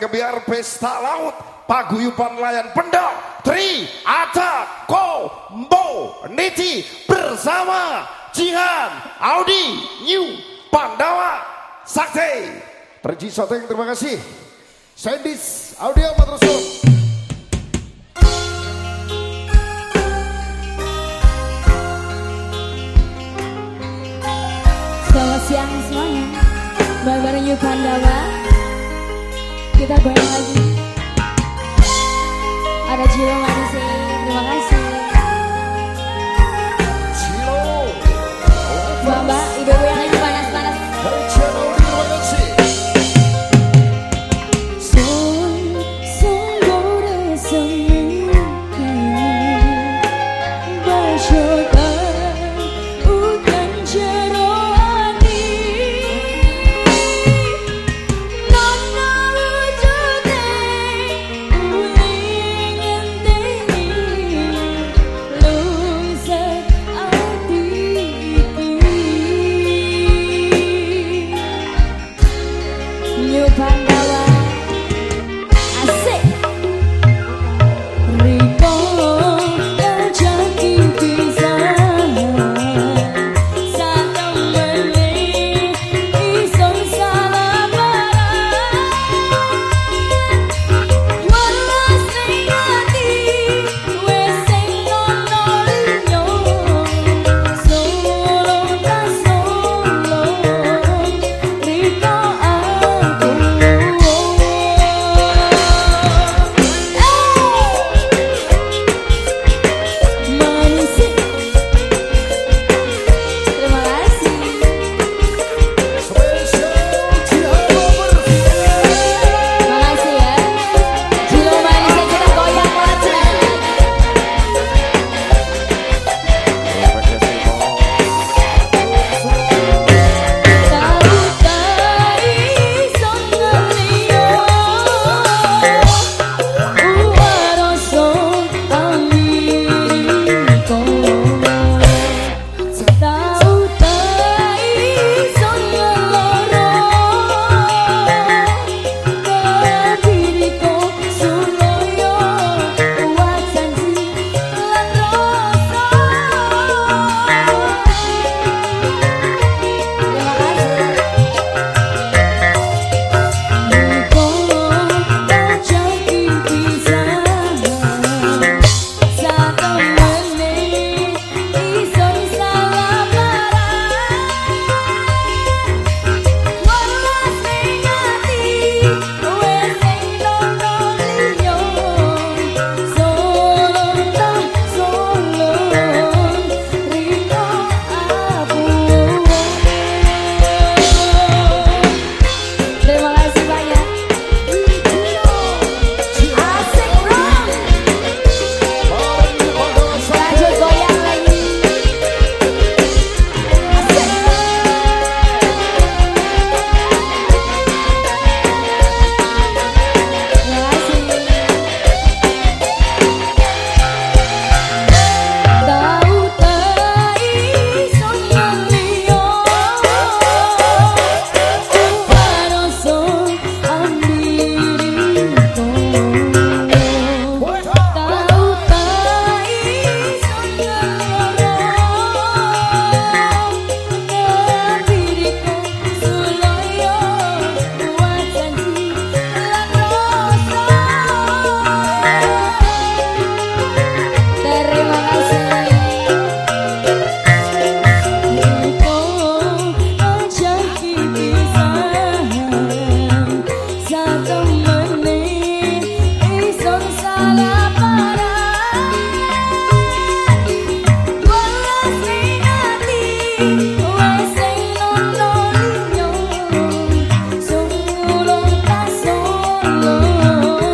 ngebiar pesta laut paguyuban layan pendok Tri Aca Ko Mbo Niti bersama Jihan Audi New Pandawa Sakti. Perji Soteng terima kasih. Sendis Audio Matrosul Selamat siang semuanya Bareng-bareng Pandawa aqui da Goiás. Hora de romantizar. oh.